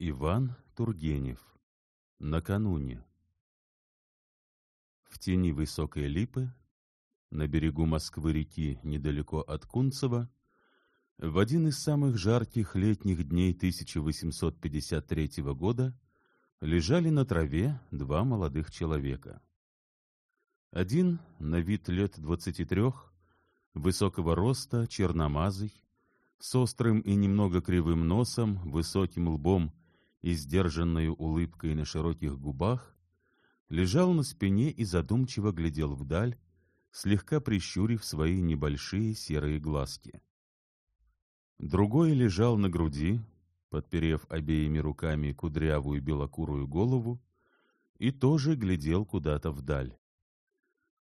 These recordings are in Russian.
Иван Тургенев. Накануне. В тени высокой липы, на берегу Москвы-реки, недалеко от Кунцева, в один из самых жарких летних дней 1853 года лежали на траве два молодых человека. Один, на вид лет двадцати трех, высокого роста, черномазый, с острым и немного кривым носом, высоким лбом и сдержанной улыбкой на широких губах, лежал на спине и задумчиво глядел вдаль, слегка прищурив свои небольшие серые глазки. Другой лежал на груди, подперев обеими руками кудрявую белокурую голову, и тоже глядел куда-то вдаль.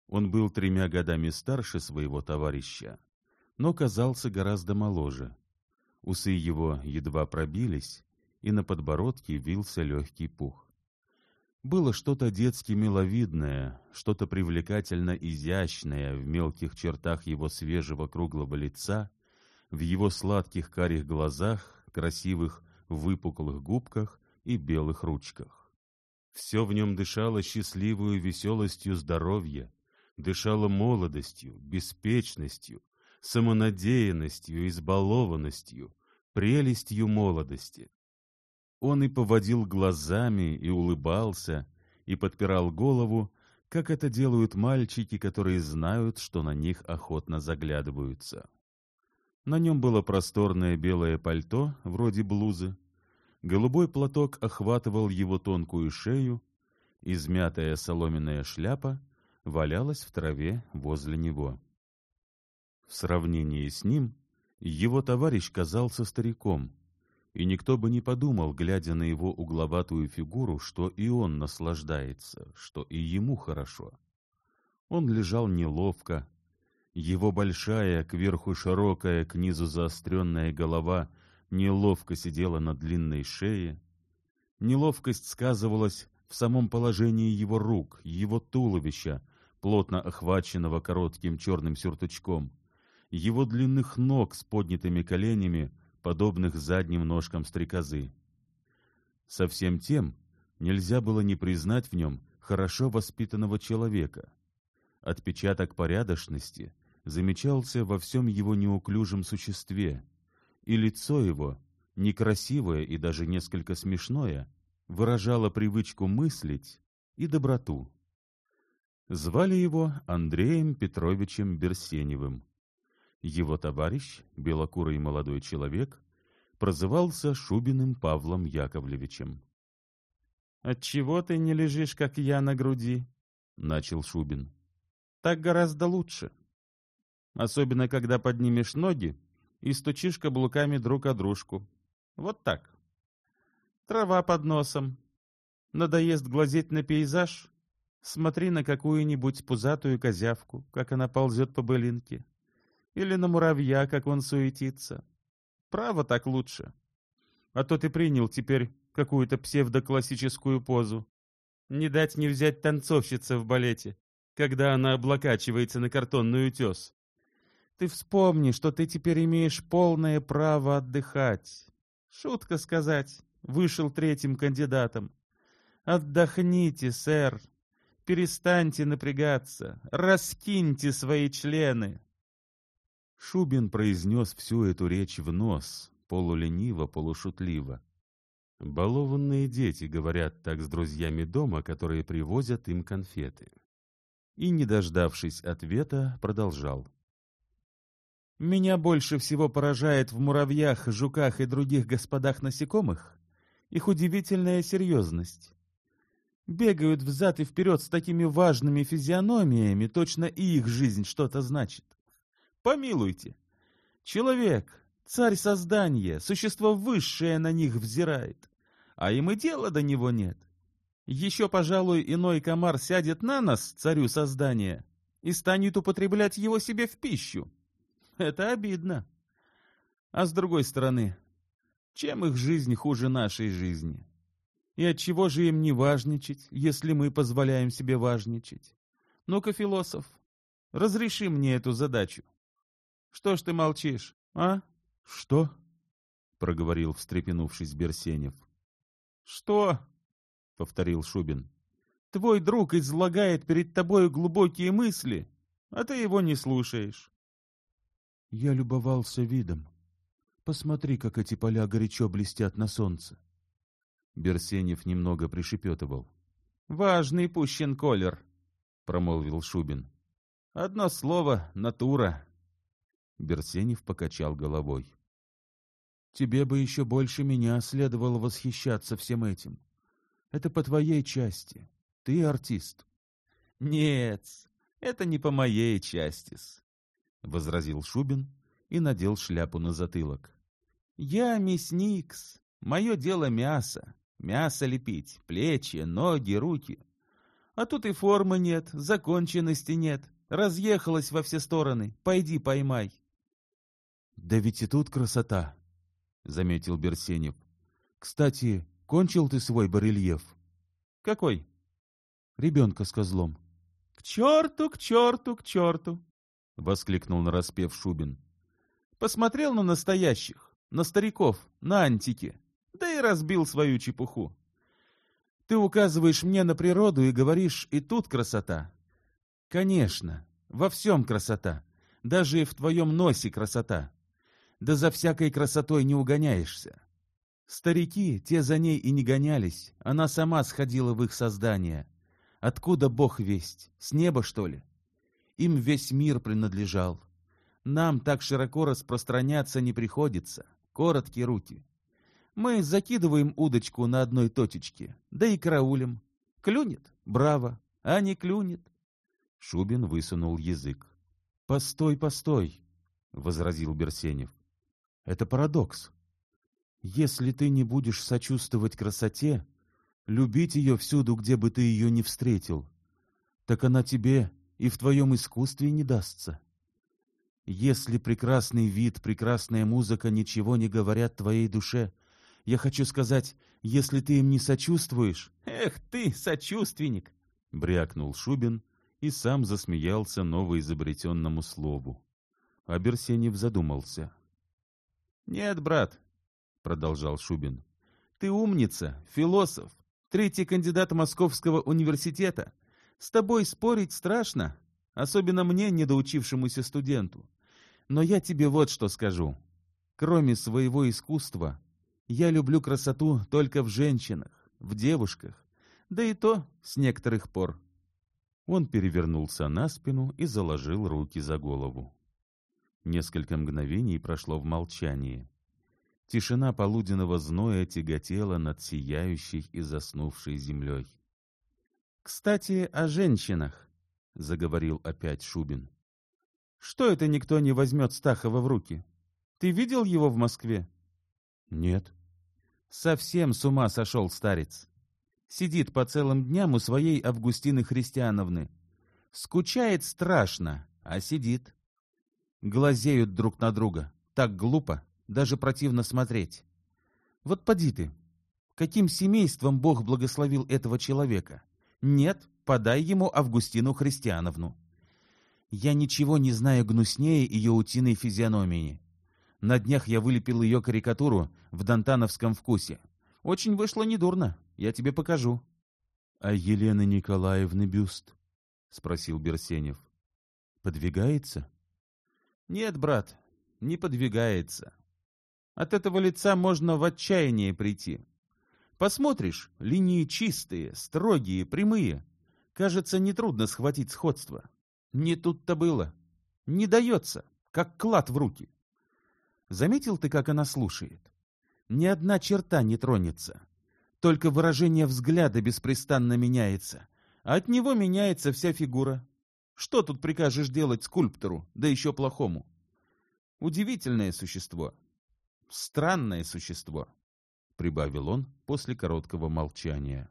Он был тремя годами старше своего товарища, но казался гораздо моложе. Усы его едва пробились, и на подбородке вился легкий пух. Было что-то детски миловидное, что-то привлекательно изящное в мелких чертах его свежего круглого лица, в его сладких карих глазах, красивых выпуклых губках и белых ручках. Все в нем дышало счастливую веселостью здоровья, дышало молодостью, беспечностью, самонадеянностью, избалованностью, прелестью молодости. Он и поводил глазами, и улыбался, и подпирал голову, как это делают мальчики, которые знают, что на них охотно заглядываются. На нем было просторное белое пальто, вроде блузы. Голубой платок охватывал его тонкую шею, измятая соломенная шляпа валялась в траве возле него. В сравнении с ним его товарищ казался стариком — и никто бы не подумал, глядя на его угловатую фигуру, что и он наслаждается, что и ему хорошо. Он лежал неловко, его большая, кверху широкая, к низу заостренная голова неловко сидела на длинной шее. Неловкость сказывалась в самом положении его рук, его туловища, плотно охваченного коротким черным сюртучком, его длинных ног с поднятыми коленями — подобных задним ножкам стрекозы. Со всем тем нельзя было не признать в нем хорошо воспитанного человека. Отпечаток порядочности замечался во всем его неуклюжем существе, и лицо его, некрасивое и даже несколько смешное, выражало привычку мыслить и доброту. Звали его Андреем Петровичем Берсеневым. Его товарищ, белокурый молодой человек, прозывался Шубиным Павлом Яковлевичем. «Отчего ты не лежишь, как я, на груди?» — начал Шубин. «Так гораздо лучше. Особенно, когда поднимешь ноги и стучишь каблуками друг о дружку. Вот так. Трава под носом. Надоест глазеть на пейзаж? Смотри на какую-нибудь пузатую козявку, как она ползет по былинке или на муравья, как он суетится. Право так лучше. А то ты принял теперь какую-то псевдоклассическую позу. Не дать не взять танцовщица в балете, когда она облокачивается на картонный утес. Ты вспомни, что ты теперь имеешь полное право отдыхать. Шутка сказать, вышел третьим кандидатом. Отдохните, сэр. Перестаньте напрягаться. Раскиньте свои члены. Шубин произнес всю эту речь в нос, полулениво, полушутливо. Балованные дети говорят так с друзьями дома, которые привозят им конфеты. И, не дождавшись ответа, продолжал. «Меня больше всего поражает в муравьях, жуках и других господах насекомых их удивительная серьезность. Бегают взад и вперед с такими важными физиономиями, точно и их жизнь что-то значит. Помилуйте. Человек, царь создания, существо высшее на них взирает, а им и дела до него нет. Еще, пожалуй, иной комар сядет на нас, царю создания, и станет употреблять его себе в пищу. Это обидно. А с другой стороны, чем их жизнь хуже нашей жизни? И от чего же им не важничать, если мы позволяем себе важничать? Ну-ка, философ, разреши мне эту задачу. Что ж ты молчишь, а? Что? проговорил, встрепенувшись Берсенев. Что? — повторил Шубин. Твой друг излагает перед тобой глубокие мысли, а ты его не слушаешь. Я любовался видом. Посмотри, как эти поля горячо блестят на солнце. Берсенев немного пришепетывал. — Важный пущен колер, — промолвил Шубин. — Одно слово — натура. Берсенев покачал головой. — Тебе бы еще больше меня следовало восхищаться всем этим. Это по твоей части. Ты артист. — Нет, это не по моей части-с, — возразил Шубин и надел шляпу на затылок. — Я мясникс. Мое дело мясо. Мясо лепить, плечи, ноги, руки. А тут и формы нет, законченности нет. Разъехалась во все стороны. Пойди поймай. — Да ведь и тут красота, — заметил Берсенев. — Кстати, кончил ты свой барельеф? — Какой? — Ребенка с козлом. — К черту, к черту, к черту! — воскликнул нараспев Шубин. — Посмотрел на настоящих, на стариков, на антики да и разбил свою чепуху. Ты указываешь мне на природу и говоришь, и тут красота. Конечно, во всем красота, даже и в твоем носе красота. Да за всякой красотой не угоняешься. Старики, те за ней и не гонялись, она сама сходила в их создание. Откуда Бог весть? С неба, что ли? Им весь мир принадлежал. Нам так широко распространяться не приходится. Короткие руки. Мы закидываем удочку на одной точечке, да и караулем. Клюнет — браво, а не клюнет. Шубин высунул язык. — Постой, постой, — возразил Берсенев. — Это парадокс. Если ты не будешь сочувствовать красоте, любить ее всюду, где бы ты ее не встретил, так она тебе и в твоем искусстве не дастся. Если прекрасный вид, прекрасная музыка ничего не говорят твоей душе — я хочу сказать, если ты им не сочувствуешь... — Эх ты, сочувственник! — брякнул Шубин и сам засмеялся новоизобретенному слову. А Берсенев задумался. — Нет, брат, — продолжал Шубин, — ты умница, философ, третий кандидат Московского университета. С тобой спорить страшно, особенно мне, недоучившемуся студенту. Но я тебе вот что скажу. Кроме своего искусства, я люблю красоту только в женщинах, в девушках, да и то с некоторых пор. Он перевернулся на спину и заложил руки за голову. Несколько мгновений прошло в молчании. Тишина полуденного зноя тяготела над сияющей и заснувшей землей. — Кстати, о женщинах, — заговорил опять Шубин. — Что это никто не возьмет Стахова в руки? Ты видел его в Москве? — Нет. Совсем с ума сошел старец. Сидит по целым дням у своей Августины Христиановны. Скучает страшно, а сидит. Глазеют друг на друга. Так глупо, даже противно смотреть. Вот поди ты, каким семейством Бог благословил этого человека? Нет, подай ему Августину Христиановну. Я ничего не знаю гнуснее ее утиной физиономии. На днях я вылепил ее карикатуру в дантановском вкусе. Очень вышло недурно. Я тебе покажу. — А Елены Николаевны бюст? — спросил Берсенев. — Подвигается? — Нет, брат, не подвигается. От этого лица можно в отчаяние прийти. Посмотришь, линии чистые, строгие, прямые. Кажется, нетрудно схватить сходство. Не тут-то было. Не дается, как клад в руки. Заметил ты, как она слушает? Ни одна черта не тронется. Только выражение взгляда беспрестанно меняется. А от него меняется вся фигура. Что тут прикажешь делать скульптору, да еще плохому? Удивительное существо. Странное существо, — прибавил он после короткого молчания.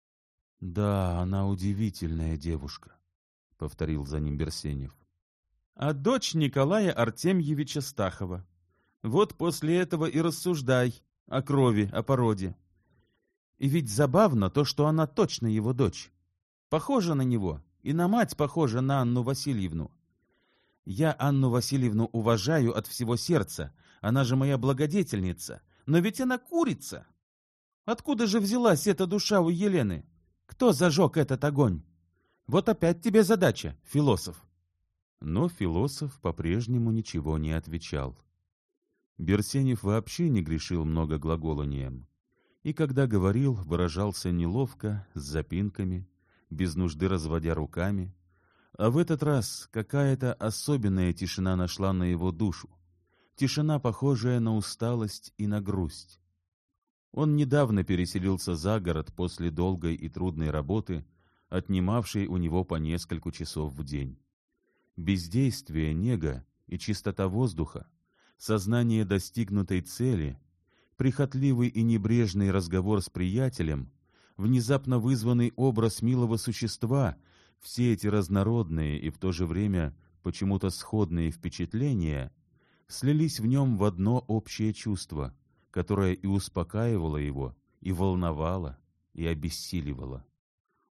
— Да, она удивительная девушка, — повторил за ним Берсенев. — А дочь Николая Артемьевича Стахова, вот после этого и рассуждай о крови, о породе. И ведь забавно то, что она точно его дочь. Похожа на него, и на мать похожа на Анну Васильевну. Я Анну Васильевну уважаю от всего сердца, она же моя благодетельница, но ведь она курица. Откуда же взялась эта душа у Елены? Кто зажег этот огонь? Вот опять тебе задача, философ. Но философ по-прежнему ничего не отвечал. Берсенев вообще не грешил много глаголанием, и когда говорил, выражался неловко, с запинками, без нужды разводя руками, а в этот раз какая-то особенная тишина нашла на его душу, тишина, похожая на усталость и на грусть. Он недавно переселился за город после долгой и трудной работы, отнимавшей у него по несколько часов в день. Бездействие, нега и чистота воздуха, сознание достигнутой цели, прихотливый и небрежный разговор с приятелем, внезапно вызванный образ милого существа — все эти разнородные и в то же время почему-то сходные впечатления слились в нем в одно общее чувство, которое и успокаивало его, и волновало, и обессиливало.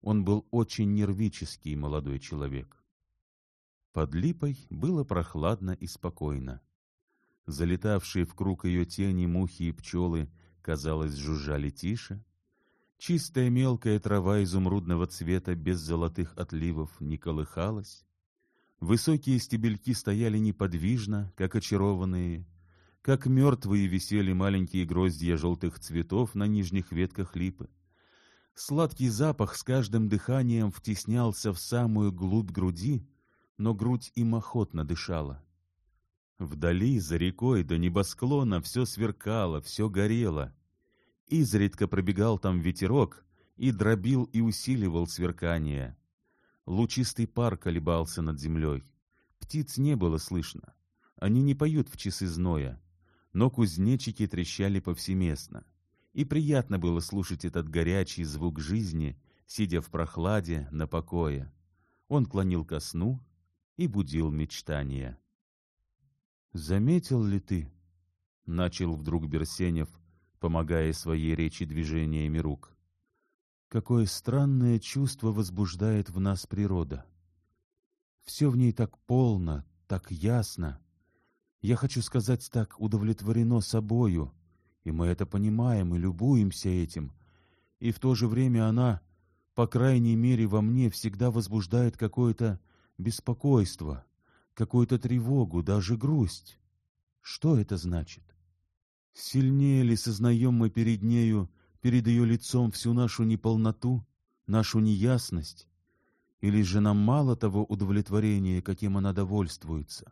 Он был очень нервический молодой человек. Под липой было прохладно и спокойно. Залетавшие в круг ее тени мухи и пчелы, казалось, жужжали тише, Чистая мелкая трава изумрудного цвета без золотых отливов не колыхалась. Высокие стебельки стояли неподвижно, как очарованные, как мертвые висели маленькие гроздья желтых цветов на нижних ветках липы. Сладкий запах с каждым дыханием втеснялся в самую глубь груди, но грудь им охотно дышала. Вдали, за рекой до небосклона, все сверкало, все горело — Изредка пробегал там ветерок и дробил и усиливал сверкание. Лучистый пар колебался над землей. Птиц не было слышно. Они не поют в часы зноя, но кузнечики трещали повсеместно. И приятно было слушать этот горячий звук жизни, сидя в прохладе, на покое. Он клонил ко сну и будил мечтания. «Заметил ли ты?» — начал вдруг Берсенев — помогая своей речи движениями рук. Какое странное чувство возбуждает в нас природа. Все в ней так полно, так ясно. Я хочу сказать, так удовлетворено собою, и мы это понимаем и любуемся этим, и в то же время она, по крайней мере, во мне всегда возбуждает какое-то беспокойство, какую-то тревогу, даже грусть. Что это значит? Сильнее ли сознаем мы перед нею, перед ее лицом всю нашу неполноту, нашу неясность? Или же нам мало того удовлетворения, каким она довольствуется?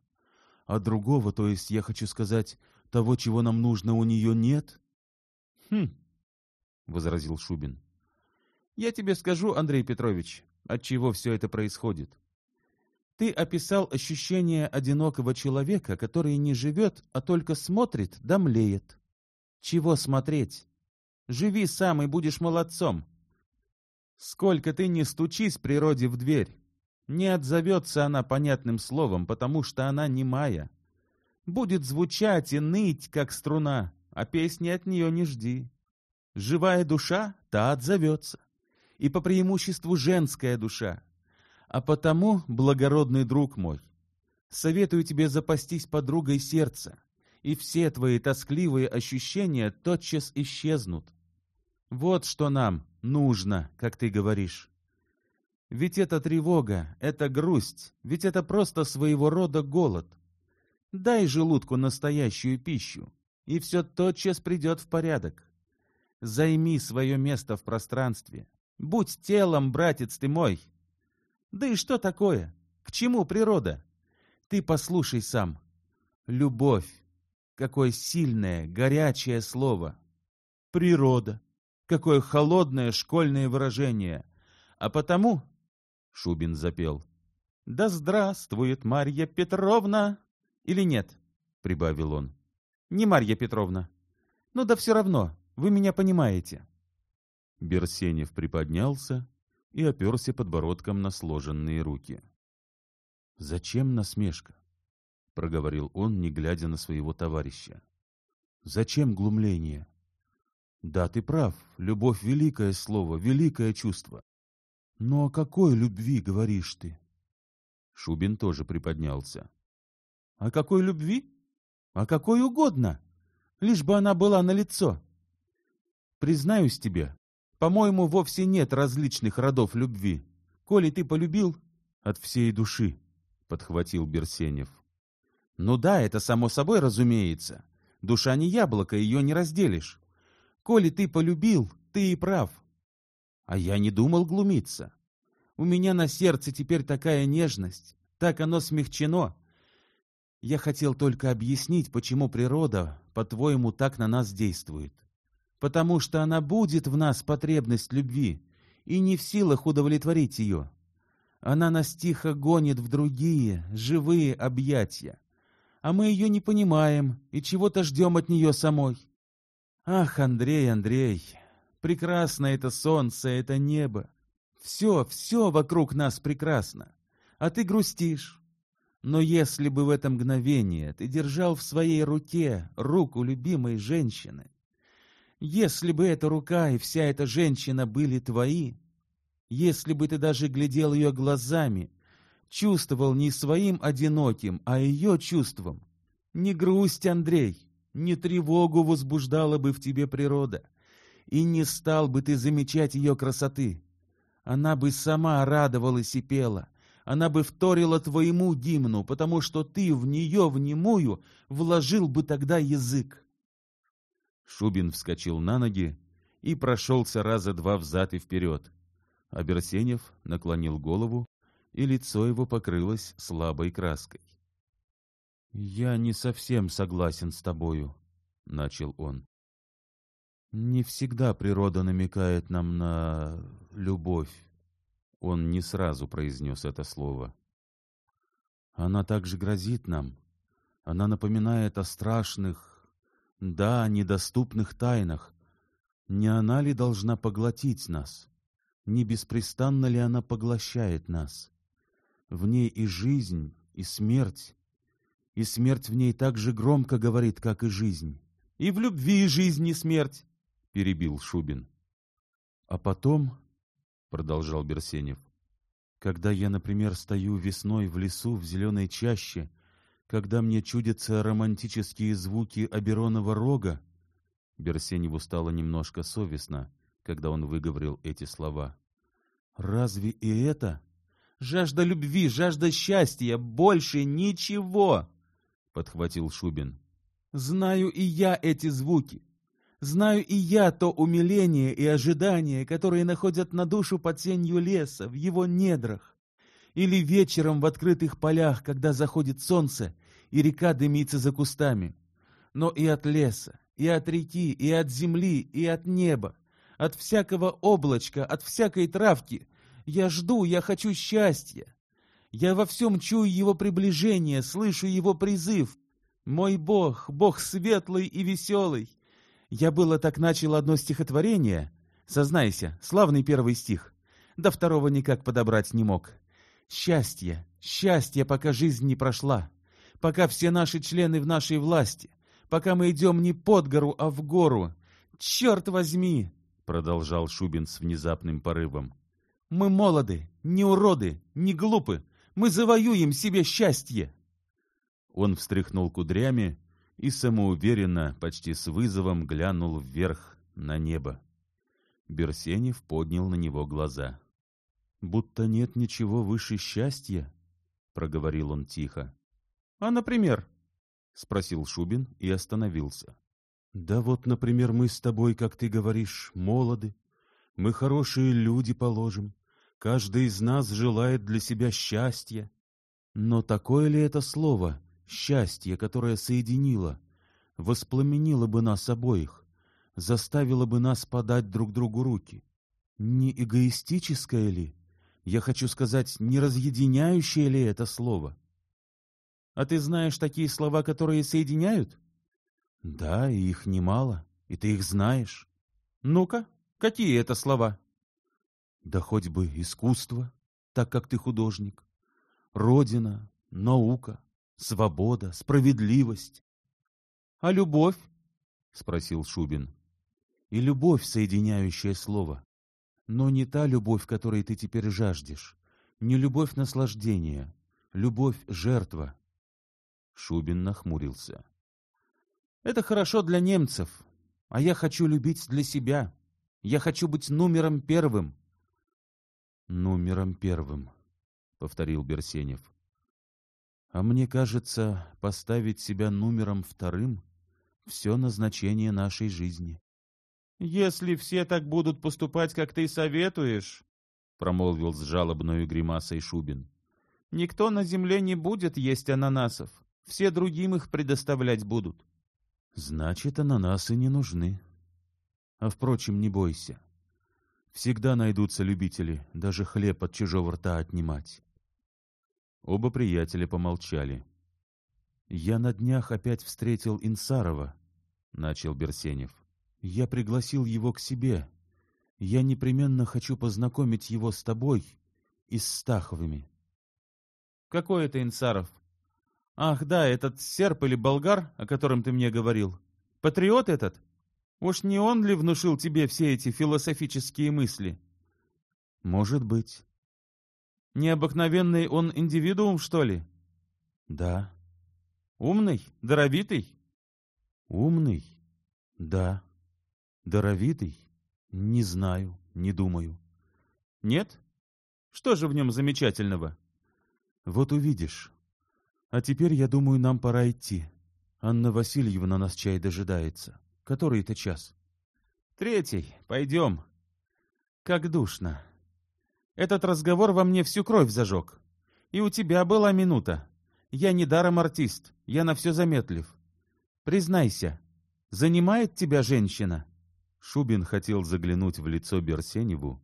А другого, то есть, я хочу сказать, того, чего нам нужно, у нее нет? — Хм, — возразил Шубин. — Я тебе скажу, Андрей Петрович, от чего все это происходит. Ты описал ощущение одинокого человека, который не живет, а только смотрит да млеет. Чего смотреть? Живи сам и будешь молодцом. Сколько ты не стучись природе в дверь, не отзовется она понятным словом, потому что она немая. Будет звучать и ныть, как струна, а песни от нее не жди. Живая душа, та отзовется, и по преимуществу женская душа. А потому, благородный друг мой, советую тебе запастись подругой сердца, и все твои тоскливые ощущения тотчас исчезнут. Вот что нам нужно, как ты говоришь. Ведь это тревога, это грусть, ведь это просто своего рода голод. Дай желудку настоящую пищу, и все тотчас придет в порядок. Займи свое место в пространстве. Будь телом, братец ты мой. Да и что такое? К чему природа? Ты послушай сам. Любовь, Какое сильное, горячее слово. Природа. Какое холодное школьное выражение. А потому, — Шубин запел, — «Да здравствует Марья Петровна!» Или нет, — прибавил он. «Не Марья Петровна. Ну да все равно, вы меня понимаете». Берсенев приподнялся и оперся подбородком на сложенные руки. «Зачем насмешка? — проговорил он, не глядя на своего товарища. «Зачем глумление? Да, ты прав, любовь — великое слово, великое чувство. Но о какой любви говоришь ты?» Шубин тоже приподнялся. «О какой любви? О какой угодно, лишь бы она была на лицо. Признаюсь тебе, по-моему, вовсе нет различных родов любви. Коли ты полюбил от всей души, — подхватил Берсенев. Ну да, это само собой разумеется. Душа не яблоко, ее не разделишь. Коли ты полюбил, ты и прав. А я не думал глумиться. У меня на сердце теперь такая нежность, так оно смягчено. Я хотел только объяснить, почему природа, по-твоему, так на нас действует. Потому что она будет в нас потребность любви и не в силах удовлетворить ее. Она нас тихо гонит в другие, живые объятия. А мы ее не понимаем и чего-то ждем от нее самой. Ах, Андрей, Андрей, прекрасно это солнце, это небо. Все, все вокруг нас прекрасно. А ты грустишь. Но если бы в это мгновение ты держал в своей руке руку любимой женщины, если бы эта рука и вся эта женщина были твои, если бы ты даже глядел ее глазами, чувствовал не своим одиноким, а ее чувством, не грусть, Андрей, не тревогу возбуждала бы в тебе природа, и не стал бы ты замечать ее красоты. Она бы сама радовалась и пела, она бы вторила твоему гимну, потому что ты в нее, в немую, вложил бы тогда язык. Шубин вскочил на ноги и прошелся раза два взад и вперед. А Берсенев наклонил голову, и лицо его покрылось слабой краской. «Я не совсем согласен с тобою», — начал он. «Не всегда природа намекает нам на любовь». Он не сразу произнес это слово. «Она также грозит нам. Она напоминает о страшных, да, недоступных тайнах. Не она ли должна поглотить нас? Не беспрестанно ли она поглощает нас? В ней и жизнь, и смерть, и смерть в ней так же громко говорит, как и жизнь. — И в любви жизнь и смерть, — перебил Шубин. — А потом, — продолжал Берсенев, — когда я, например, стою весной в лесу в зеленой чаще, когда мне чудятся романтические звуки оберонного рога, Берсеневу стало немножко совестно, когда он выговорил эти слова. «Разве и это?» «Жажда любви, жажда счастья, больше ничего!» — подхватил Шубин. «Знаю и я эти звуки. Знаю и я то умиление и ожидание, которые находят на душу под сенью леса, в его недрах. Или вечером в открытых полях, когда заходит солнце, и река дымится за кустами. Но и от леса, и от реки, и от земли, и от неба, от всякого облачка, от всякой травки. Я жду, я хочу счастья. Я во всем чую его приближение, слышу его призыв. Мой Бог, Бог светлый и веселый. Я было так начал одно стихотворение. Сознайся, славный первый стих. До второго никак подобрать не мог. Счастье, счастье, пока жизнь не прошла. Пока все наши члены в нашей власти. Пока мы идем не под гору, а в гору. Черт возьми! Продолжал Шубин с внезапным порывом. Мы молоды, не уроды, не глупы, мы завоюем себе счастье!» Он встряхнул кудрями и самоуверенно, почти с вызовом, глянул вверх на небо. Берсенев поднял на него глаза. «Будто нет ничего выше счастья?» — проговорил он тихо. «А, например?» — спросил Шубин и остановился. «Да вот, например, мы с тобой, как ты говоришь, молоды. Мы хорошие люди, положим. Каждый из нас желает для себя счастья. Но такое ли это слово «счастье», которое соединило, воспламенило бы нас обоих, заставило бы нас подать друг другу руки? Не эгоистическое ли? Я хочу сказать, не разъединяющее ли это слово? А ты знаешь такие слова, которые соединяют? Да, и их немало, и ты их знаешь. Ну-ка, какие это слова? Да хоть бы искусство, так как ты художник, родина, наука, свобода, справедливость. — А любовь? — спросил Шубин. — И любовь, соединяющая слово. Но не та любовь, которой ты теперь жаждешь, не любовь наслаждения, любовь — жертва. Шубин нахмурился. — Это хорошо для немцев, А я хочу любить для себя. Я хочу быть номером первым. Номером первым, повторил Берсенев. А мне кажется, поставить себя номером вторым — все назначение нашей жизни. Если все так будут поступать, как ты советуешь, — промолвил с жалобной гримасой Шубин, — никто на земле не будет есть ананасов. Все другим их предоставлять будут. Значит, ананасы не нужны. А, впрочем, не бойся. Всегда найдутся любители даже хлеб от чужого рта отнимать. Оба приятеля помолчали. «Я на днях опять встретил Инсарова», — начал Берсенев. «Я пригласил его к себе. Я непременно хочу познакомить его с тобой и с Стаховыми». «Какой это Инсаров?» «Ах, да, этот серп или болгар, о котором ты мне говорил. Патриот этот? Уж не он ли внушил тебе все эти философические мысли?» «Может быть». «Необыкновенный он индивидуум, что ли?» «Да». «Умный? Даровитый?» «Умный? Да». «Даровитый? Не знаю, не думаю». «Нет? Что же в нем замечательного?» «Вот увидишь». А теперь, я думаю, нам пора идти. Анна Васильевна нас чай дожидается. Который это час? Третий. Пойдем. Как душно. Этот разговор во мне всю кровь зажег. И у тебя была минута. Я не даром артист. Я на все заметлив. Признайся, занимает тебя женщина? Шубин хотел заглянуть в лицо Берсеневу,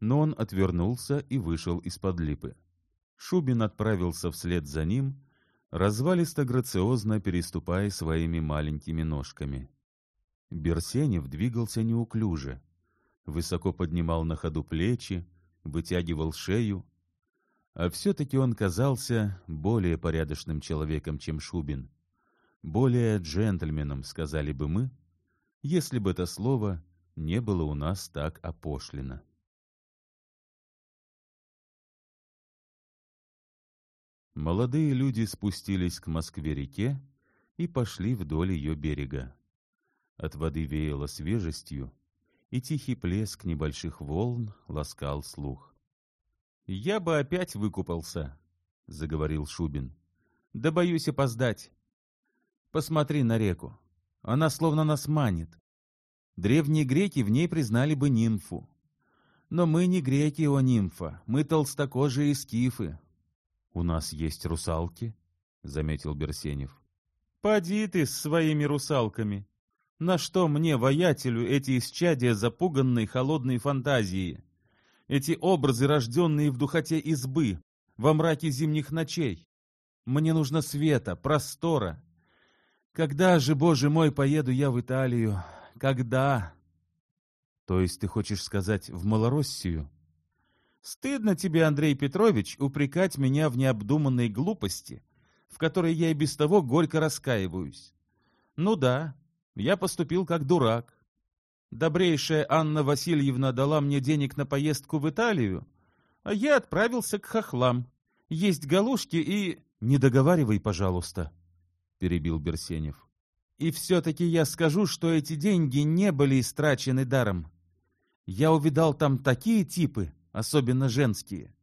но он отвернулся и вышел из-под липы. Шубин отправился вслед за ним, развалисто-грациозно переступая своими маленькими ножками. Берсенев двигался неуклюже, высоко поднимал на ходу плечи, вытягивал шею, а все-таки он казался более порядочным человеком, чем Шубин, более джентльменом, сказали бы мы, если бы это слово не было у нас так опошлено. Молодые люди спустились к Москве-реке и пошли вдоль ее берега. От воды веяло свежестью, и тихий плеск небольших волн ласкал слух. — Я бы опять выкупался, — заговорил Шубин. — Да боюсь опоздать. Посмотри на реку. Она словно нас манит. Древние греки в ней признали бы нимфу. Но мы не греки, о нимфа, мы толстокожие скифы, у нас есть русалки, — заметил Берсенев. — Поди ты с своими русалками. На что мне, воятелю, эти исчадия запуганной холодной фантазии? Эти образы, рожденные в духоте избы, во мраке зимних ночей? Мне нужно света, простора. Когда же, боже мой, поеду я в Италию? Когда? То есть ты хочешь сказать в Малороссию? Стыдно тебе, Андрей Петрович, упрекать меня в необдуманной глупости, в которой я и без того горько раскаиваюсь. Ну да, я поступил как дурак. Добрейшая Анна Васильевна дала мне денег на поездку в Италию, а я отправился к хохлам. Есть галушки и... — Не договаривай, пожалуйста, — перебил Берсенев. И все-таки я скажу, что эти деньги не были истрачены даром. Я увидал там такие типы, особенно женские.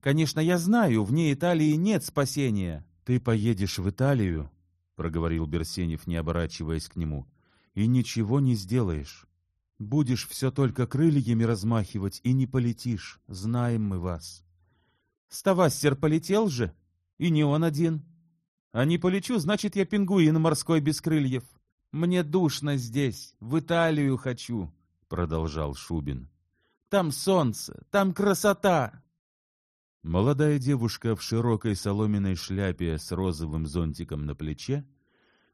Конечно, я знаю, вне Италии нет спасения. Ты поедешь в Италию, проговорил Берсенев, не оборачиваясь к нему, и ничего не сделаешь. Будешь все только крыльями размахивать и не полетишь, знаем мы вас. Ставассер полетел же, и не он один. А не полечу, значит, я пингуин морской без крыльев. Мне душно здесь, в Италию хочу, продолжал Шубин. Там солнце, там красота!» Молодая девушка в широкой соломенной шляпе с розовым зонтиком на плече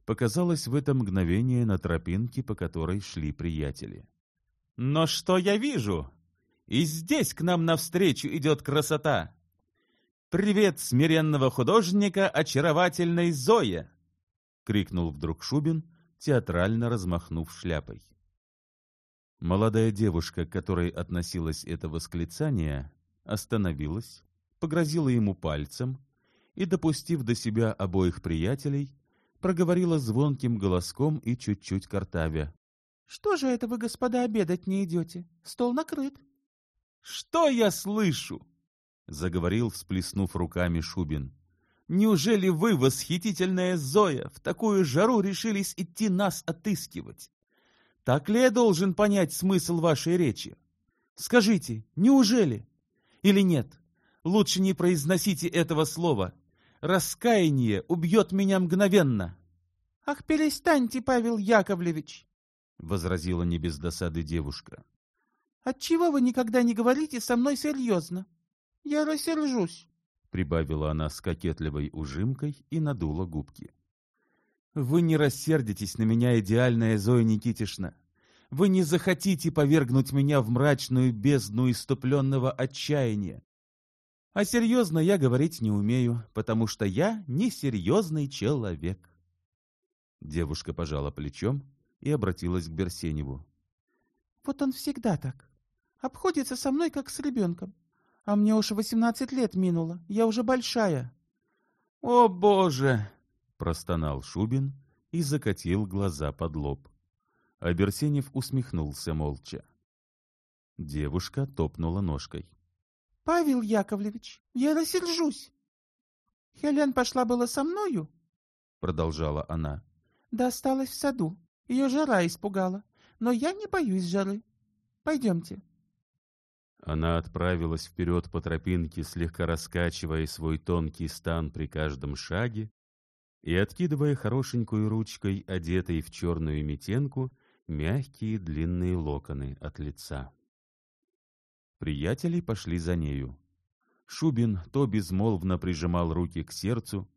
показалась в это мгновение на тропинке, по которой шли приятели. «Но что я вижу? И здесь к нам навстречу идет красота! Привет смиренного художника, очаровательной Зоя!» — крикнул вдруг Шубин, театрально размахнув шляпой. Молодая девушка, к которой относилось это восклицание, остановилась, погрозила ему пальцем и, допустив до себя обоих приятелей, проговорила звонким голоском и чуть-чуть картавя. Что же это вы, господа, обедать не идете? Стол накрыт. Что я слышу? Заговорил, всплеснув руками Шубин. Неужели вы, восхитительная Зоя, в такую жару решились идти нас отыскивать? Так ли я должен понять смысл вашей речи? Скажите, неужели? Или нет? Лучше не произносите этого слова. Раскаяние убьет меня мгновенно. — Ах, перестаньте, Павел Яковлевич! — возразила не без досады девушка. — Отчего вы никогда не говорите со мной серьезно? Я рассержусь, — прибавила она с кокетливой ужимкой и надула губки. — Вы не рассердитесь на меня, идеальная Зоя Никитишна. Вы не захотите повергнуть меня в мрачную бездну иступленного отчаяния. А серьезно я говорить не умею, потому что я несерьезный человек. Девушка пожала плечом и обратилась к Берсеневу. — Вот он всегда так. Обходится со мной, как с ребенком. А мне уж восемнадцать лет минуло. Я уже большая. — О, Боже! — простонал Шубин и закатил глаза под лоб. А Берсенев усмехнулся молча. Девушка топнула ножкой. — Павел Яковлевич, я рассержусь. Хелен пошла было со мною, — продолжала она. — Да осталась в саду. Ее жара испугала. Но я не боюсь жары. Пойдемте. Она отправилась вперед по тропинке, слегка раскачивая свой тонкий стан при каждом шаге и откидывая хорошенькую ручкой, одетой в черную метенку, мягкие длинные локоны от лица. Приятели пошли за нею. Шубин то безмолвно прижимал руки к сердцу,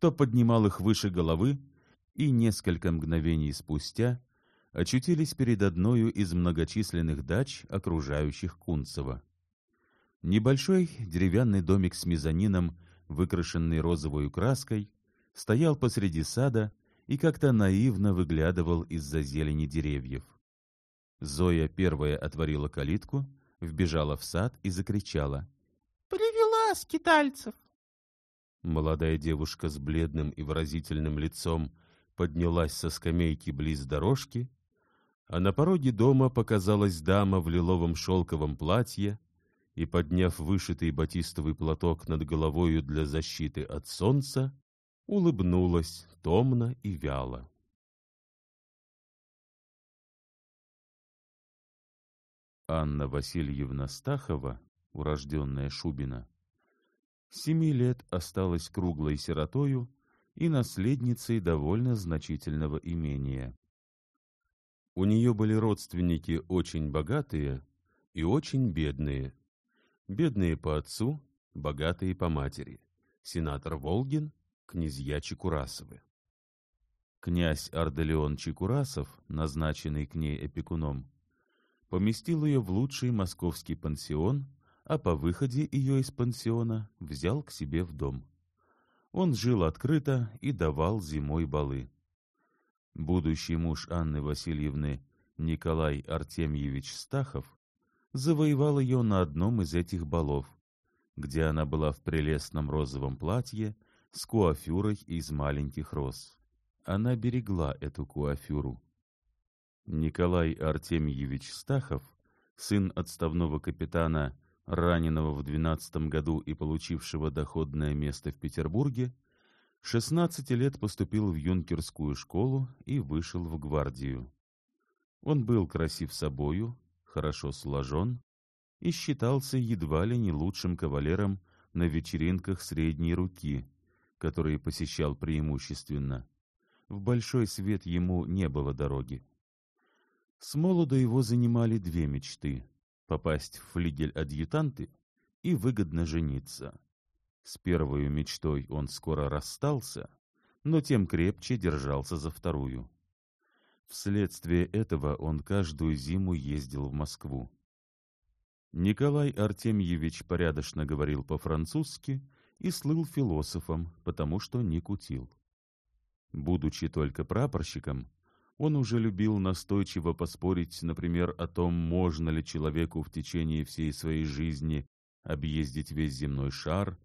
то поднимал их выше головы, и несколько мгновений спустя очутились перед одной из многочисленных дач, окружающих Кунцево. Небольшой деревянный домик с мезонином, выкрашенный розовой краской, стоял посреди сада и как-то наивно выглядывал из-за зелени деревьев. Зоя первая отворила калитку, вбежала в сад и закричала. «Привела скитальцев!» Молодая девушка с бледным и выразительным лицом поднялась со скамейки близ дорожки, а на пороге дома показалась дама в лиловом шелковом платье и, подняв вышитый батистовый платок над головою для защиты от солнца, улыбнулась томно и вяло. Анна Васильевна Стахова, урожденная Шубина, семи лет осталась круглой сиротою и наследницей довольно значительного имения. У нее были родственники очень богатые и очень бедные. Бедные по отцу, богатые по матери. Сенатор Волгин князья Чекурасовы. Князь Арделеон Чекурасов, назначенный к ней опекуном, поместил ее в лучший московский пансион, а по выходе ее из пансиона взял к себе в дом. Он жил открыто и давал зимой балы. Будущий муж Анны Васильевны Николай Артемьевич Стахов завоевал ее на одном из этих балов, где она была в прелестном розовом платье с куафюрой из маленьких роз. Она берегла эту куафюру. Николай Артемьевич Стахов, сын отставного капитана, раненого в двенадцатом году и получившего доходное место в Петербурге, шестнадцати лет поступил в юнкерскую школу и вышел в гвардию. Он был красив собою, хорошо сложен и считался едва ли не лучшим кавалером на вечеринках средней руки, которые посещал преимущественно. В большой свет ему не было дороги. С молоду его занимали две мечты — попасть в флигель-адъютанты и выгодно жениться. С первой мечтой он скоро расстался, но тем крепче держался за вторую. Вследствие этого он каждую зиму ездил в Москву. Николай Артемьевич порядочно говорил по-французски и слыл философом, потому что не кутил. Будучи только прапорщиком, он уже любил настойчиво поспорить, например, о том, можно ли человеку в течение всей своей жизни объездить весь земной шар,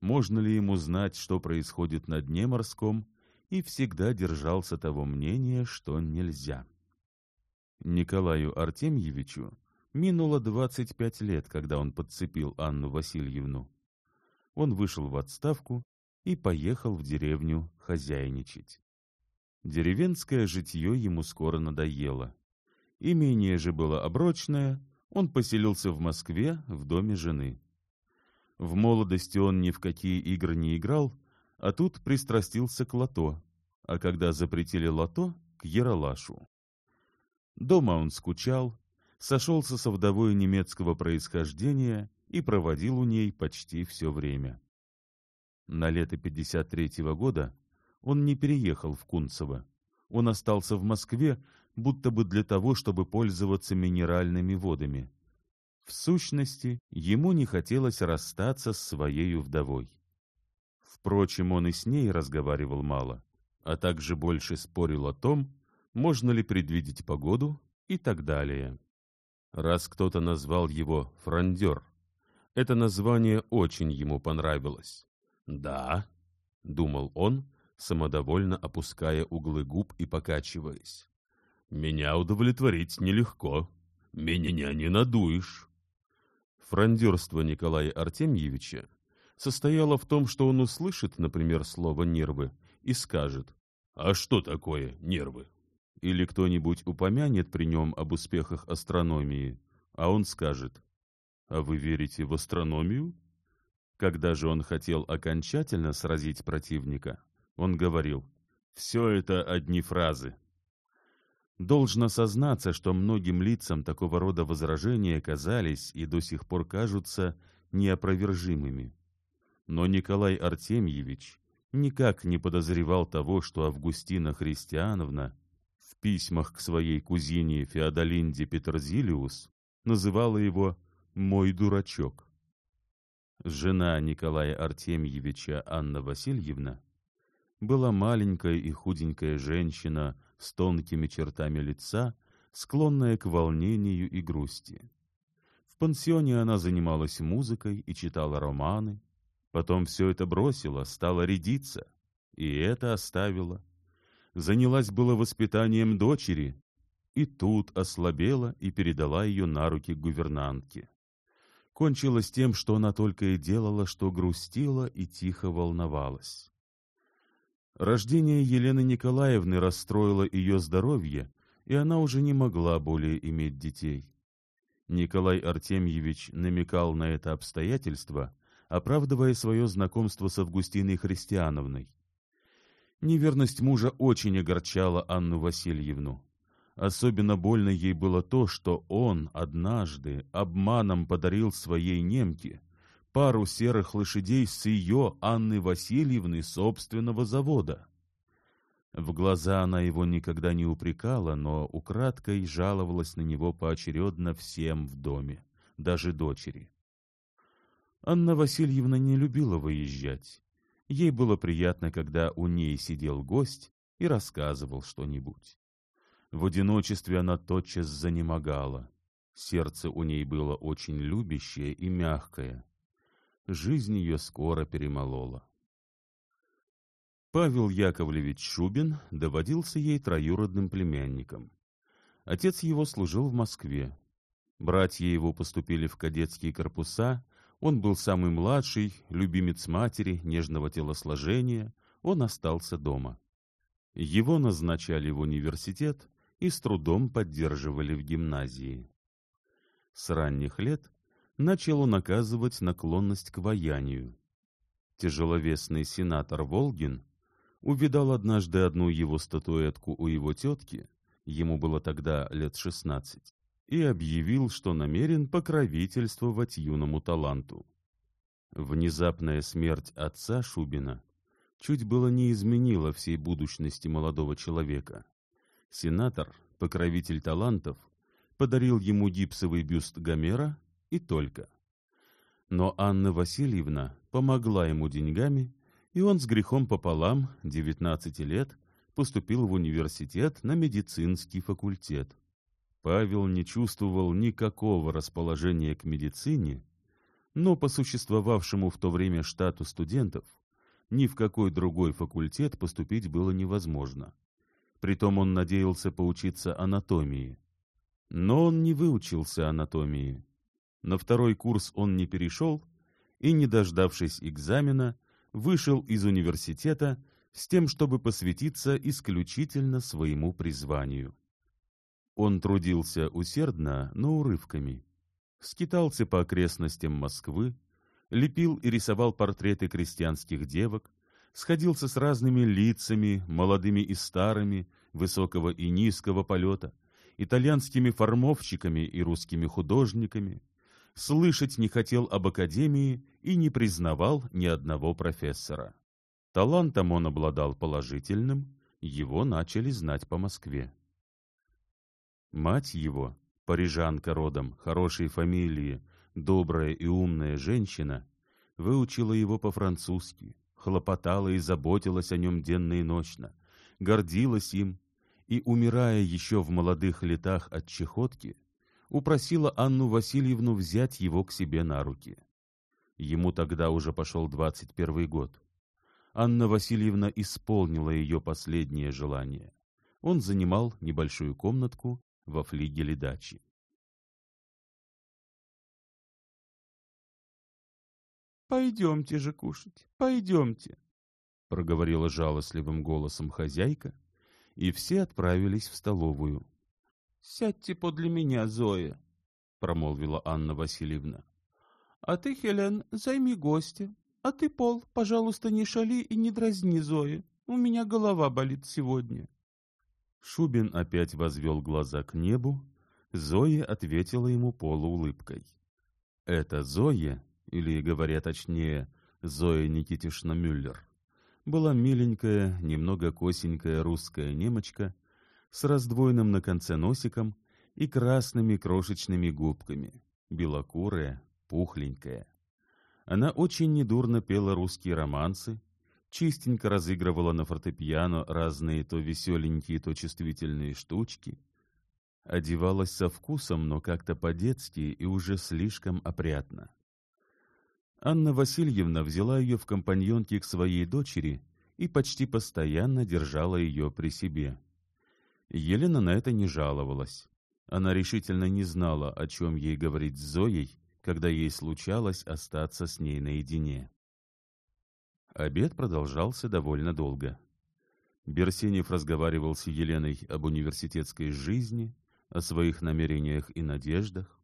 можно ли ему знать, что происходит на дне морском, и всегда держался того мнения, что нельзя. Николаю Артемьевичу минуло 25 лет, когда он подцепил Анну Васильевну. Он вышел в отставку и поехал в деревню хозяйничать. Деревенское житье ему скоро надоело. Имение же было оброчное, он поселился в Москве в доме жены. В молодости он ни в какие игры не играл, а тут пристрастился к лото, а когда запретили лото, к яролашу. Дома он скучал, сошелся со вдовой немецкого происхождения и проводил у ней почти все время. На лето 53-го года он не переехал в Кунцево. Он остался в Москве, будто бы для того, чтобы пользоваться минеральными водами. В сущности, ему не хотелось расстаться с своей вдовой. Впрочем, он и с ней разговаривал мало, а также больше спорил о том, можно ли предвидеть погоду и так далее. Раз кто-то назвал его «фрондер», это название очень ему понравилось. «Да», — думал он, самодовольно опуская углы губ и покачиваясь. «Меня удовлетворить нелегко. Меня не надуешь». Фрондерство Николая Артемьевича состояло в том, что он услышит, например, слово «нервы» и скажет «А что такое нервы?» Или кто-нибудь упомянет при нем об успехах астрономии, а он скажет «А вы верите в астрономию?» Когда же он хотел окончательно сразить противника, он говорил «Все это одни фразы». Должно сознаться, что многим лицам такого рода возражения казались и до сих пор кажутся неопровержимыми. Но Николай Артемьевич никак не подозревал того, что Августина Христиановна в письмах к своей кузине Феодолинде Петерзилиус называла его «мой дурачок». Жена Николая Артемьевича Анна Васильевна была маленькая и худенькая женщина с тонкими чертами лица, склонная к волнению и грусти. В пансионе она занималась музыкой и читала романы, Потом все это бросила, стала рядиться, и это оставила. Занялась было воспитанием дочери, и тут ослабела и передала ее на руки гувернантке. Кончилось тем, что она только и делала, что грустила и тихо волновалась. Рождение Елены Николаевны расстроило ее здоровье, и она уже не могла более иметь детей. Николай Артемьевич намекал на это обстоятельство оправдывая свое знакомство с Августиной Христиановной. Неверность мужа очень огорчала Анну Васильевну. Особенно больно ей было то, что он однажды обманом подарил своей немке пару серых лошадей с ее, Анны Васильевны, собственного завода. В глаза она его никогда не упрекала, но украдкой жаловалась на него поочередно всем в доме, даже дочери. Анна Васильевна не любила выезжать. Ей было приятно, когда у ней сидел гость и рассказывал что-нибудь. В одиночестве она тотчас занемогала. Сердце у ней было очень любящее и мягкое. Жизнь ее скоро перемолола. Павел Яковлевич Шубин доводился ей троюродным племянником. Отец его служил в Москве. Братья его поступили в кадетские корпуса — он был самый младший, любимец матери, нежного телосложения, он остался дома. Его назначали в университет и с трудом поддерживали в гимназии. С ранних лет начал он оказывать наклонность к ваянию. Тяжеловесный сенатор Волгин увидал однажды одну его статуэтку у его тетки, ему было тогда лет шестнадцать, и объявил, что намерен покровительствовать юному таланту. Внезапная смерть отца Шубина чуть было не изменила всей будущности молодого человека. Сенатор, покровитель талантов, подарил ему гипсовый бюст Гомера и только. Но Анна Васильевна помогла ему деньгами, и он с грехом пополам, 19 лет, поступил в университет на медицинский факультет. Павел не чувствовал никакого расположения к медицине, но по существовавшему в то время штату студентов ни в какой другой факультет поступить было невозможно. Притом он надеялся поучиться анатомии. Но он не выучился анатомии. На второй курс он не перешел и, не дождавшись экзамена, вышел из университета с тем, чтобы посвятиться исключительно своему призванию. Он трудился усердно, но урывками. Скитался по окрестностям Москвы, лепил и рисовал портреты крестьянских девок, сходился с разными лицами, молодыми и старыми, высокого и низкого полета, итальянскими формовщиками и русскими художниками, слышать не хотел об академии и не признавал ни одного профессора. Талантом он обладал положительным, его начали знать по Москве. Мать его, парижанка родом, хорошей фамилии, добрая и умная женщина, выучила его по-французски, хлопотала и заботилась о нем денно и ночно, гордилась им и, умирая еще в молодых летах от чехотки, упросила Анну Васильевну взять его к себе на руки. Ему тогда уже пошел двадцать первый год. Анна Васильевна исполнила ее последнее желание. Он занимал небольшую комнатку во флигеле дачи. «Пойдемте же кушать, пойдемте», — проговорила жалостливым голосом хозяйка, и все отправились в столовую. «Сядьте подле меня, Зоя», — промолвила Анна Васильевна. «А ты, Хелен, займи гостя. А ты, Пол, пожалуйста, не шали и не дразни Зои. У меня голова болит сегодня». Шубин опять возвел глаза к небу. Зоя ответила ему полуулыбкой. Это Зоя, или, говоря точнее, Зоя Никитишна Мюллер, была миленькая, немного косенькая русская немочка с раздвоенным на конце носиком и красными крошечными губками, белокурая, пухленькая. Она очень недурно пела русские романсы, чистенько разыгрывала на фортепиано разные то веселенькие, то чувствительные штучки, одевалась со вкусом, но как-то по-детски и уже слишком опрятно. Анна Васильевна взяла ее в компаньонки к своей дочери и почти постоянно держала ее при себе. Елена на это не жаловалась. Она решительно не знала, о чем ей говорить с Зоей, когда ей случалось остаться с ней наедине. Обед продолжался довольно долго. Берсенев разговаривал с Еленой об университетской жизни, о своих намерениях и надеждах.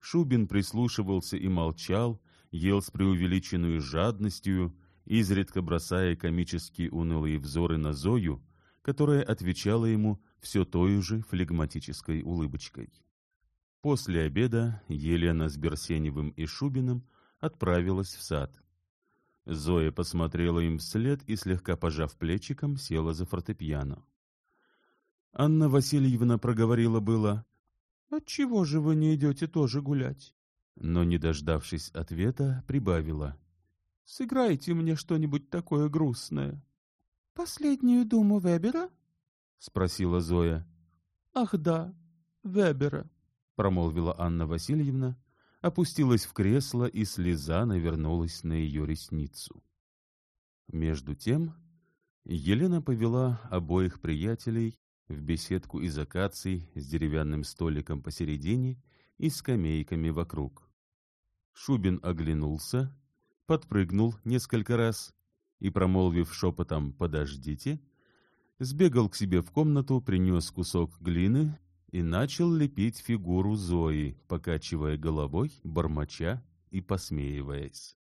Шубин прислушивался и молчал, ел с преувеличенной жадностью, изредка бросая комические унылые взоры на Зою, которая отвечала ему все той же флегматической улыбочкой. После обеда Елена с Берсеневым и Шубиным отправилась в сад — Зоя посмотрела им вслед и, слегка пожав плечиком, села за фортепиано. Анна Васильевна проговорила было «Отчего же вы не идете тоже гулять?» Но, не дождавшись ответа, прибавила «Сыграйте мне что-нибудь такое грустное». «Последнюю думу Вебера?» — спросила Зоя. «Ах да, Вебера», — промолвила Анна Васильевна опустилась в кресло, и слеза навернулась на ее ресницу. Между тем Елена повела обоих приятелей в беседку из акаций с деревянным столиком посередине и скамейками вокруг. Шубин оглянулся, подпрыгнул несколько раз и, промолвив шепотом «подождите», сбегал к себе в комнату, принес кусок глины и начал лепить фигуру Зои, покачивая головой, бормоча и посмеиваясь.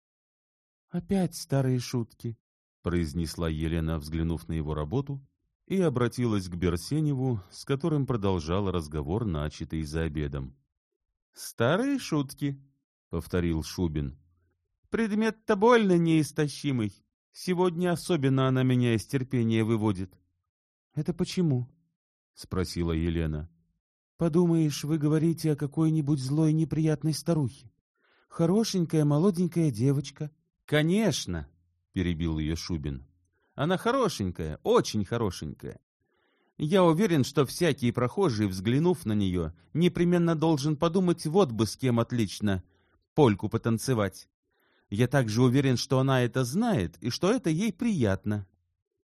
«Опять старые шутки», — произнесла Елена, взглянув на его работу, и обратилась к Берсеневу, с которым продолжал разговор, начатый за обедом. «Старые шутки», — повторил Шубин. «Предмет-то больно неистощимый. Сегодня особенно она меня из терпения выводит». «Это почему?» — спросила Елена. Подумаешь, вы говорите о какой-нибудь злой неприятной старухе. Хорошенькая молоденькая девочка. Конечно, перебил ее Шубин. Она хорошенькая, очень хорошенькая. Я уверен, что всякий прохожий, взглянув на нее, непременно должен подумать, вот бы с кем отлично польку потанцевать. Я также уверен, что она это знает и что это ей приятно.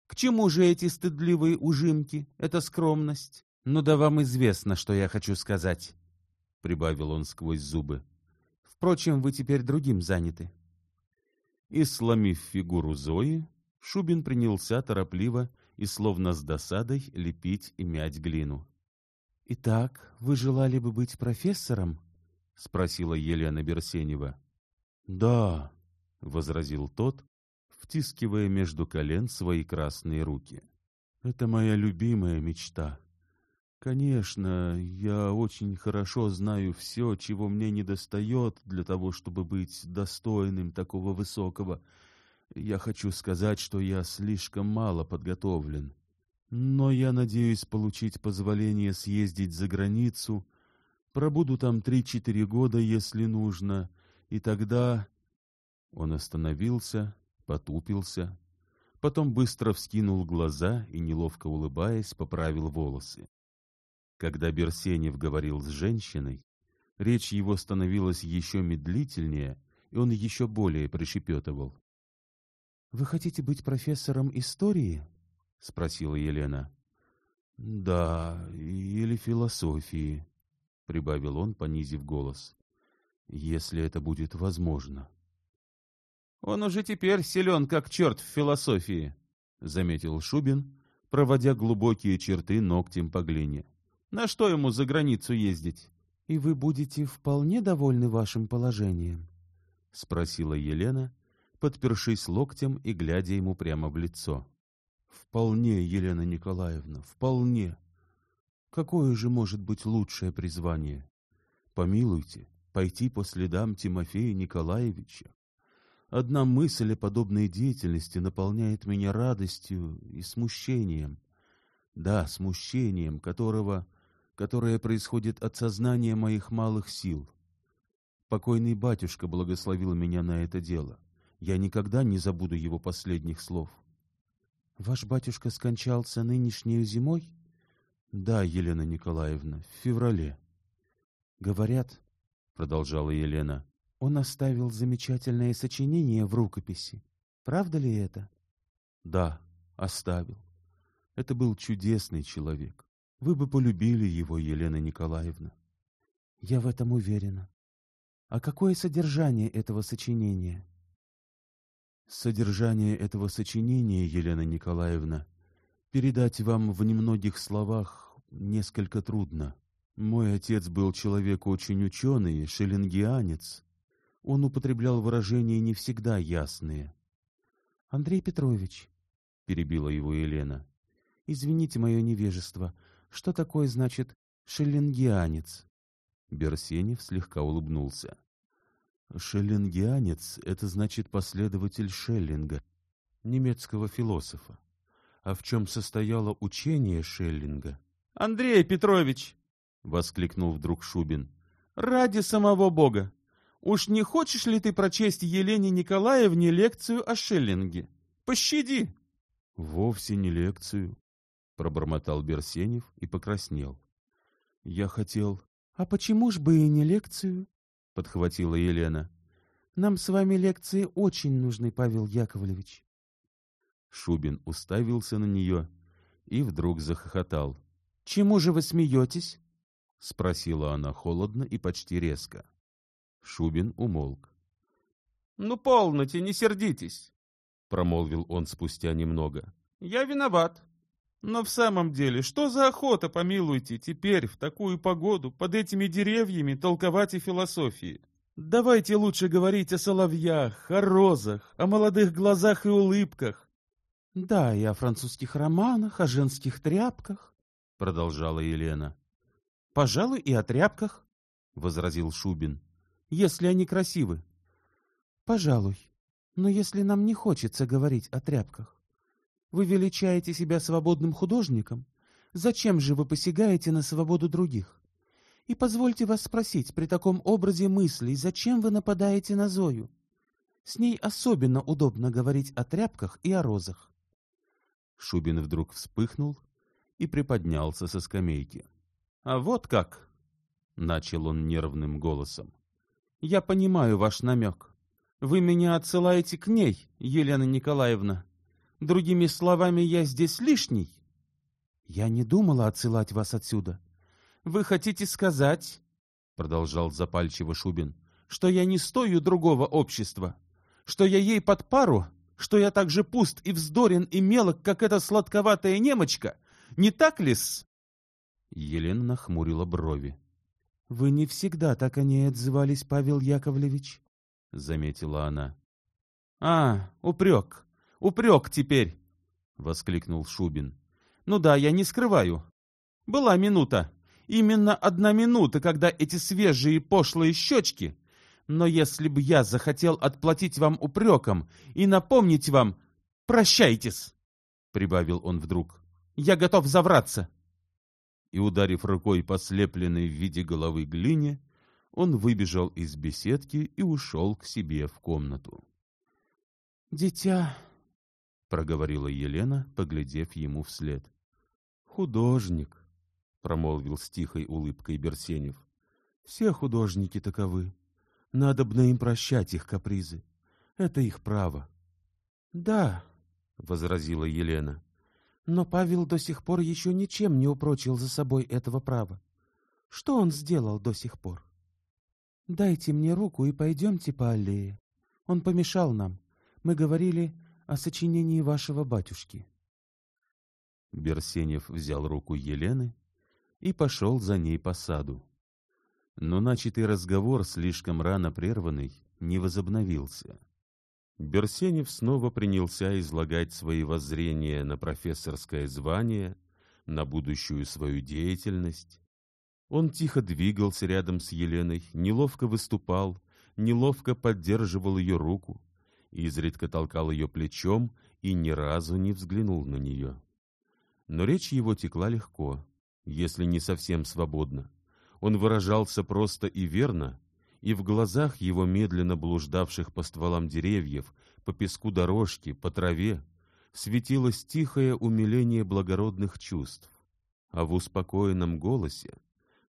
К чему же эти стыдливые ужимки, эта скромность? Ну да вам известно, что я хочу сказать. прибавил он сквозь зубы. Впрочем, вы теперь другим заняты. И, сломив фигуру Зои, Шубин принялся торопливо и словно с досадой лепить и мять глину. — Итак, вы желали бы быть профессором? — спросила Елена Берсенева. — Да, — возразил тот, втискивая между колен свои красные руки. — Это моя любимая мечта. Конечно, я очень хорошо знаю все, чего мне недостает для того, чтобы быть достойным такого высокого. Я хочу сказать, что я слишком мало подготовлен. Но я надеюсь получить позволение съездить за границу. Пробуду там три-четыре года, если нужно, и тогда... Он остановился, потупился, потом быстро вскинул глаза и, неловко улыбаясь, поправил волосы. Когда Берсенев говорил с женщиной, речь его становилась еще медлительнее, и он еще более пришепетывал. — Вы хотите быть профессором истории? — спросила Елена. — Да, или философии, — прибавил он, понизив голос, — если это будет возможно. — Он уже теперь силен, как черт в философии, — заметил Шубин, проводя глубокие черты ногтем по глине. На что ему за границу ездить? — И вы будете вполне довольны вашим положением? — спросила Елена, подпершись локтем и глядя ему прямо в лицо. — Вполне, Елена Николаевна, вполне. Какое же может быть лучшее призвание? Помилуйте, пойти по следам Тимофея Николаевича. Одна мысль о подобной деятельности наполняет меня радостью и смущением. Да, смущением, которого которое происходит от сознания моих малых сил. Покойный батюшка благословил меня на это дело. Я никогда не забуду его последних слов. — Ваш батюшка скончался нынешнюю зимой? — Да, Елена Николаевна, в феврале. — Говорят, — продолжала Елена, — он оставил замечательное сочинение в рукописи. Правда ли это? — Да, оставил. Это был чудесный человек. Вы бы полюбили его, Елена Николаевна. Я в этом уверена. А какое содержание этого сочинения? Содержание этого сочинения, Елена Николаевна, передать вам в немногих словах несколько трудно. Мой отец был человек очень ученый, шеллингианец. Он употреблял выражения не всегда ясные. — Андрей Петрович, — перебила его Елена, — извините мое невежество, — что такое значит «шеллингианец»? Берсенев слегка улыбнулся. Шеллингианец — это значит последователь Шеллинга, немецкого философа. А в чем состояло учение Шеллинга? — Андрей Петрович! — воскликнул вдруг Шубин. — Ради самого Бога! Уж не хочешь ли ты прочесть Елене Николаевне лекцию о Шеллинге? Пощади! — Вовсе не лекцию, — пробормотал Берсенев и покраснел. — Я хотел... — А почему ж бы и не лекцию? — подхватила Елена. — Нам с вами лекции очень нужны, Павел Яковлевич. Шубин уставился на нее и вдруг захохотал. — Чему же вы смеетесь? — спросила она холодно и почти резко. Шубин умолк. — Ну, полноте, не сердитесь, — промолвил он спустя немного. — Я виноват. Но в самом деле, что за охота, помилуйте, теперь, в такую погоду, под этими деревьями толковать и философии? Давайте лучше говорить о соловьях, о розах, о молодых глазах и улыбках. — Да, и о французских романах, о женских тряпках, — продолжала Елена. — Пожалуй, и о тряпках, — возразил Шубин, — если они красивы. — Пожалуй, но если нам не хочется говорить о тряпках. Вы величаете себя свободным художником? Зачем же вы посягаете на свободу других? И позвольте вас спросить, при таком образе мыслей, зачем вы нападаете на Зою? С ней особенно удобно говорить о тряпках и о розах. Шубин вдруг вспыхнул и приподнялся со скамейки. — А вот как! — начал он нервным голосом. — Я понимаю ваш намек. Вы меня отсылаете к ней, Елена Николаевна. Другими словами, я здесь лишний. Я не думала отсылать вас отсюда. Вы хотите сказать, — продолжал запальчиво Шубин, — что я не стою другого общества, что я ей под пару, что я так же пуст и вздорен и мелок, как эта сладковатая немочка. Не так ли-с? Елена нахмурила брови. — Вы не всегда так о ней отзывались, Павел Яковлевич, — заметила она. — А, упрек, упрек теперь, — воскликнул Шубин. — Ну да, я не скрываю. Была минута, именно одна минута, когда эти свежие пошлые щечки... Но если бы я захотел отплатить вам упреком и напомнить вам «Прощайтесь!» — прибавил он вдруг. «Я готов завраться!» И, ударив рукой по слепленной в виде головы глине, он выбежал из беседки и ушел к себе в комнату. «Дитя!» — проговорила Елена, поглядев ему вслед. «Художник!» — промолвил с тихой улыбкой Берсенев. «Все художники таковы. Надобно им прощать их капризы. Это их право». «Да», — возразила Елена, — «но Павел до сих пор еще ничем не упрочил за собой этого права. Что он сделал до сих пор?» «Дайте мне руку и пойдемте по аллее. Он помешал нам. Мы говорили о сочинении вашего батюшки». Берсенев взял руку Елены и пошел за ней по саду. Но начатый разговор, слишком рано прерванный, не возобновился. Берсенев снова принялся излагать свои воззрения на профессорское звание, на будущую свою деятельность. Он тихо двигался рядом с Еленой, неловко выступал, неловко поддерживал ее руку, изредка толкал ее плечом и ни разу не взглянул на нее. Но речь его текла легко, если не совсем свободно. Он выражался просто и верно, и в глазах его медленно блуждавших по стволам деревьев, по песку дорожки, по траве, светилось тихое умиление благородных чувств, а в успокоенном голосе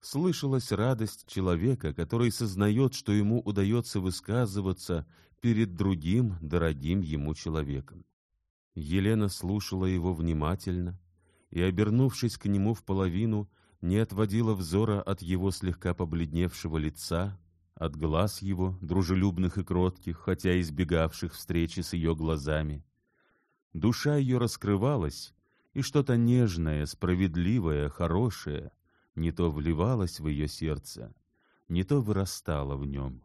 слышалась радость человека, который сознает, что ему удается высказываться перед другим дорогим ему человеком. Елена слушала его внимательно и, обернувшись к нему в половину, не отводила взора от его слегка побледневшего лица, от глаз его, дружелюбных и кротких, хотя избегавших встречи с ее глазами. Душа ее раскрывалась, и что-то нежное, справедливое, хорошее не то вливалось в ее сердце, не то вырастало в нем.